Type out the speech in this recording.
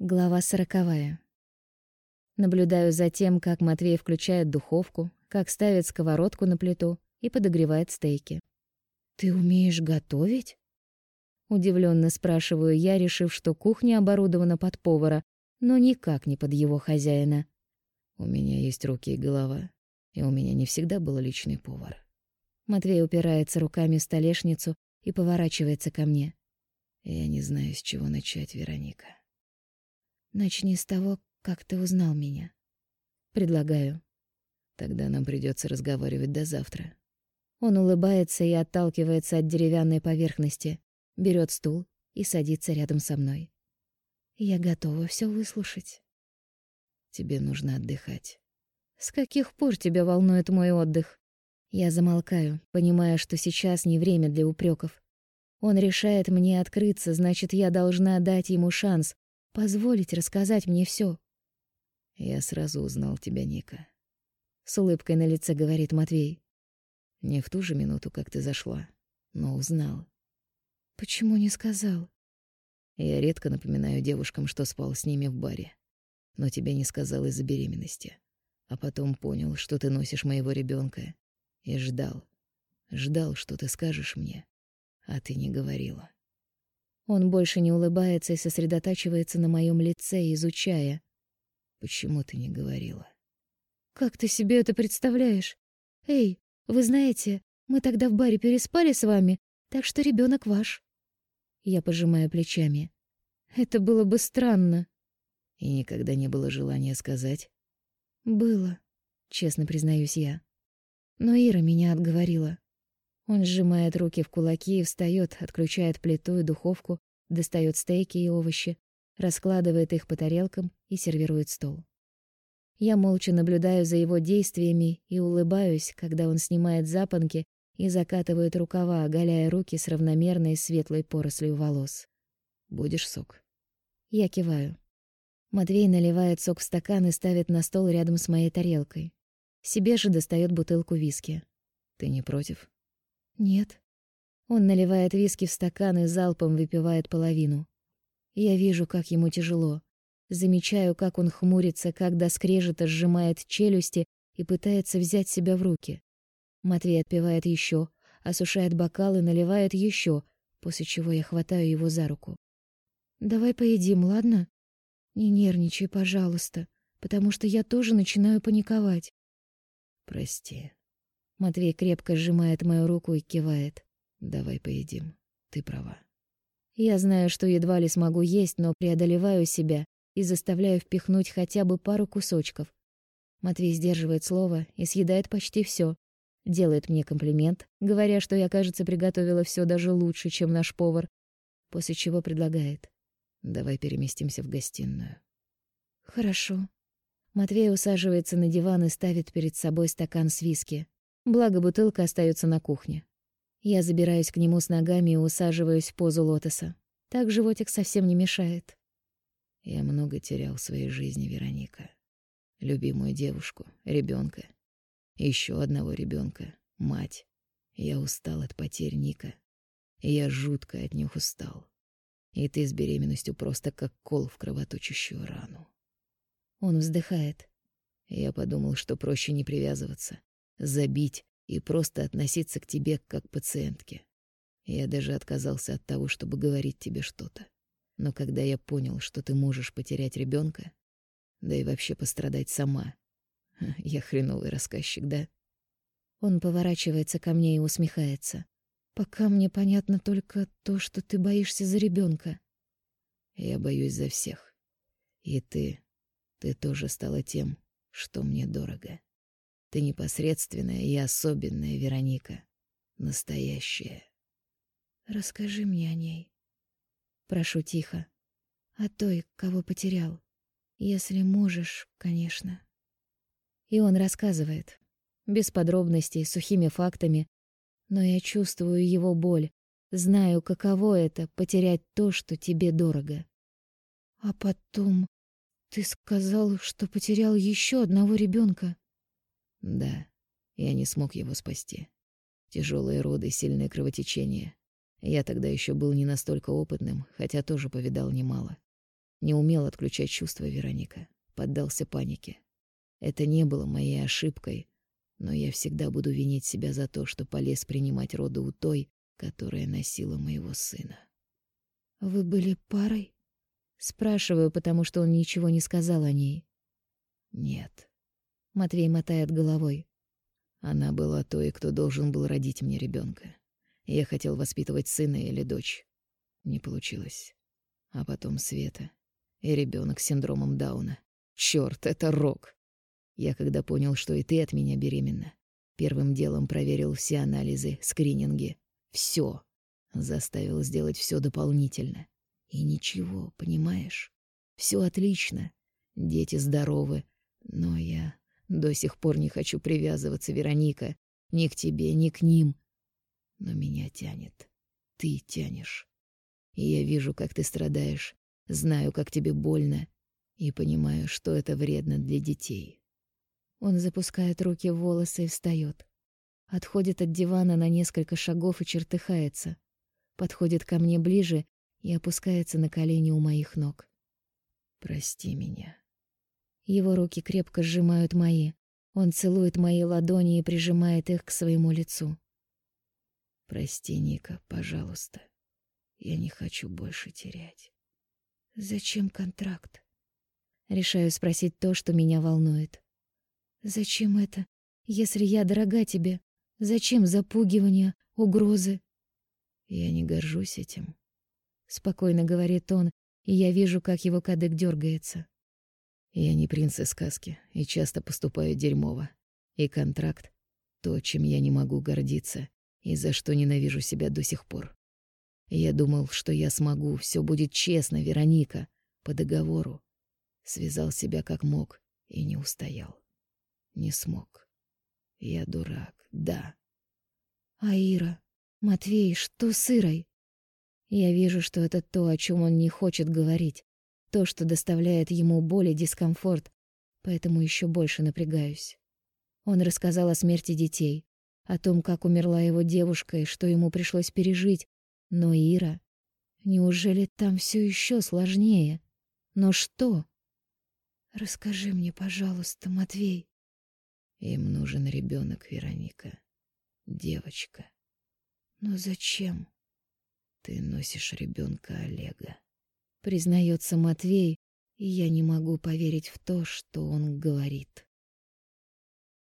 Глава сороковая. Наблюдаю за тем, как Матвей включает духовку, как ставит сковородку на плиту и подогревает стейки. «Ты умеешь готовить?» Удивленно спрашиваю я, решив, что кухня оборудована под повара, но никак не под его хозяина. «У меня есть руки и голова, и у меня не всегда был личный повар». Матвей упирается руками в столешницу и поворачивается ко мне. «Я не знаю, с чего начать, Вероника». «Начни с того, как ты узнал меня». Предлагаю. Тогда нам придется разговаривать до завтра. Он улыбается и отталкивается от деревянной поверхности, берет стул и садится рядом со мной. Я готова все выслушать. Тебе нужно отдыхать. С каких пор тебя волнует мой отдых? Я замолкаю, понимая, что сейчас не время для упреков. Он решает мне открыться, значит, я должна дать ему шанс, позволить рассказать мне все. Я сразу узнал тебя, Ника. С улыбкой на лице говорит Матвей. Не в ту же минуту, как ты зашла, но узнал. Почему не сказал? Я редко напоминаю девушкам, что спал с ними в баре. Но тебе не сказал из-за беременности. А потом понял, что ты носишь моего ребенка, И ждал. Ждал, что ты скажешь мне. А ты не говорила. Он больше не улыбается и сосредотачивается на моем лице, изучая. Почему ты не говорила? Как ты себе это представляешь? Эй, вы знаете, мы тогда в баре переспали с вами, так что ребенок ваш. Я пожимаю плечами. Это было бы странно. И никогда не было желания сказать. Было, честно признаюсь я. Но Ира меня отговорила. Он сжимает руки в кулаки и встает, отключает плиту и духовку, достает стейки и овощи, раскладывает их по тарелкам и сервирует стол. Я молча наблюдаю за его действиями и улыбаюсь, когда он снимает запонки и закатывает рукава, оголяя руки с равномерной светлой порослью волос. «Будешь сок?» Я киваю. Матвей наливает сок в стакан и ставит на стол рядом с моей тарелкой. Себе же достает бутылку виски. «Ты не против?» «Нет». Он наливает виски в стакан и залпом выпивает половину. Я вижу, как ему тяжело. Замечаю, как он хмурится, как до скрежета сжимает челюсти и пытается взять себя в руки. Матвей отпивает еще, осушает бокал и наливает еще, после чего я хватаю его за руку. «Давай поедим, ладно? Не нервничай, пожалуйста, потому что я тоже начинаю паниковать». «Прости». Матвей крепко сжимает мою руку и кивает. «Давай поедим. Ты права». Я знаю, что едва ли смогу есть, но преодолеваю себя и заставляю впихнуть хотя бы пару кусочков. Матвей сдерживает слово и съедает почти все. Делает мне комплимент, говоря, что я, кажется, приготовила все даже лучше, чем наш повар, после чего предлагает. «Давай переместимся в гостиную». «Хорошо». Матвей усаживается на диван и ставит перед собой стакан с виски. Благо, бутылка остается на кухне. Я забираюсь к нему с ногами и усаживаюсь в позу лотоса. Так животик совсем не мешает. Я много терял в своей жизни, Вероника. Любимую девушку, ребенка, еще одного ребенка, мать. Я устал от потерь Ника. Я жутко от них устал. И ты с беременностью просто как кол в кровоточащую рану. Он вздыхает. Я подумал, что проще не привязываться, забить и просто относиться к тебе как к пациентке. Я даже отказался от того, чтобы говорить тебе что-то. Но когда я понял, что ты можешь потерять ребенка, да и вообще пострадать сама, я хреновый рассказчик, да? Он поворачивается ко мне и усмехается. Пока мне понятно только то, что ты боишься за ребенка. Я боюсь за всех. И ты, ты тоже стала тем, что мне дорого. Ты непосредственная и особенная, Вероника. Настоящая. Расскажи мне о ней. Прошу тихо. О той, кого потерял. Если можешь, конечно. И он рассказывает. Без подробностей, сухими фактами. Но я чувствую его боль. Знаю, каково это — потерять то, что тебе дорого. А потом ты сказал, что потерял еще одного ребенка. Да, я не смог его спасти. Тяжелые роды, сильное кровотечение. Я тогда еще был не настолько опытным, хотя тоже повидал немало. Не умел отключать чувства, Вероника. Поддался панике. Это не было моей ошибкой, но я всегда буду винить себя за то, что полез принимать роды у той, которая носила моего сына. Вы были парой? Спрашиваю, потому что он ничего не сказал о ней. Нет. Матвей мотает головой. Она была той, кто должен был родить мне ребенка. Я хотел воспитывать сына или дочь. Не получилось. А потом Света и ребенок с синдромом Дауна. Чёрт, это рок. Я когда понял, что и ты от меня беременна, первым делом проверил все анализы, скрининги. Всё. Заставил сделать всё дополнительно. И ничего, понимаешь? Всё отлично. Дети здоровы. Но я до сих пор не хочу привязываться, Вероника. Ни к тебе, ни к ним. Но меня тянет. Ты тянешь. И я вижу, как ты страдаешь. Знаю, как тебе больно. И понимаю, что это вредно для детей. Он запускает руки в волосы и встает. Отходит от дивана на несколько шагов и чертыхается. Подходит ко мне ближе и опускается на колени у моих ног. Прости меня. Его руки крепко сжимают мои. Он целует мои ладони и прижимает их к своему лицу. Прости, Ника, пожалуйста. Я не хочу больше терять. Зачем контракт? Решаю спросить то, что меня волнует. Зачем это, если я дорога тебе? Зачем запугивание, угрозы? Я не горжусь этим, спокойно говорит он, и я вижу, как его кадык дергается. Я не принц из сказки и часто поступаю дерьмово. И контракт — то, чем я не могу гордиться и за что ненавижу себя до сих пор. Я думал, что я смогу, все будет честно, Вероника, по договору. Связал себя как мог и не устоял. Не смог. Я дурак, да. А Ира, Матвей, что с Ирой? Я вижу, что это то, о чем он не хочет говорить то, что доставляет ему боль и дискомфорт, поэтому еще больше напрягаюсь. Он рассказал о смерти детей, о том, как умерла его девушка и что ему пришлось пережить, но Ира... Неужели там все еще сложнее? Но что? Расскажи мне, пожалуйста, Матвей. Им нужен ребенок, Вероника. Девочка. Но зачем? Ты носишь ребенка Олега признается Матвей, и я не могу поверить в то, что он говорит.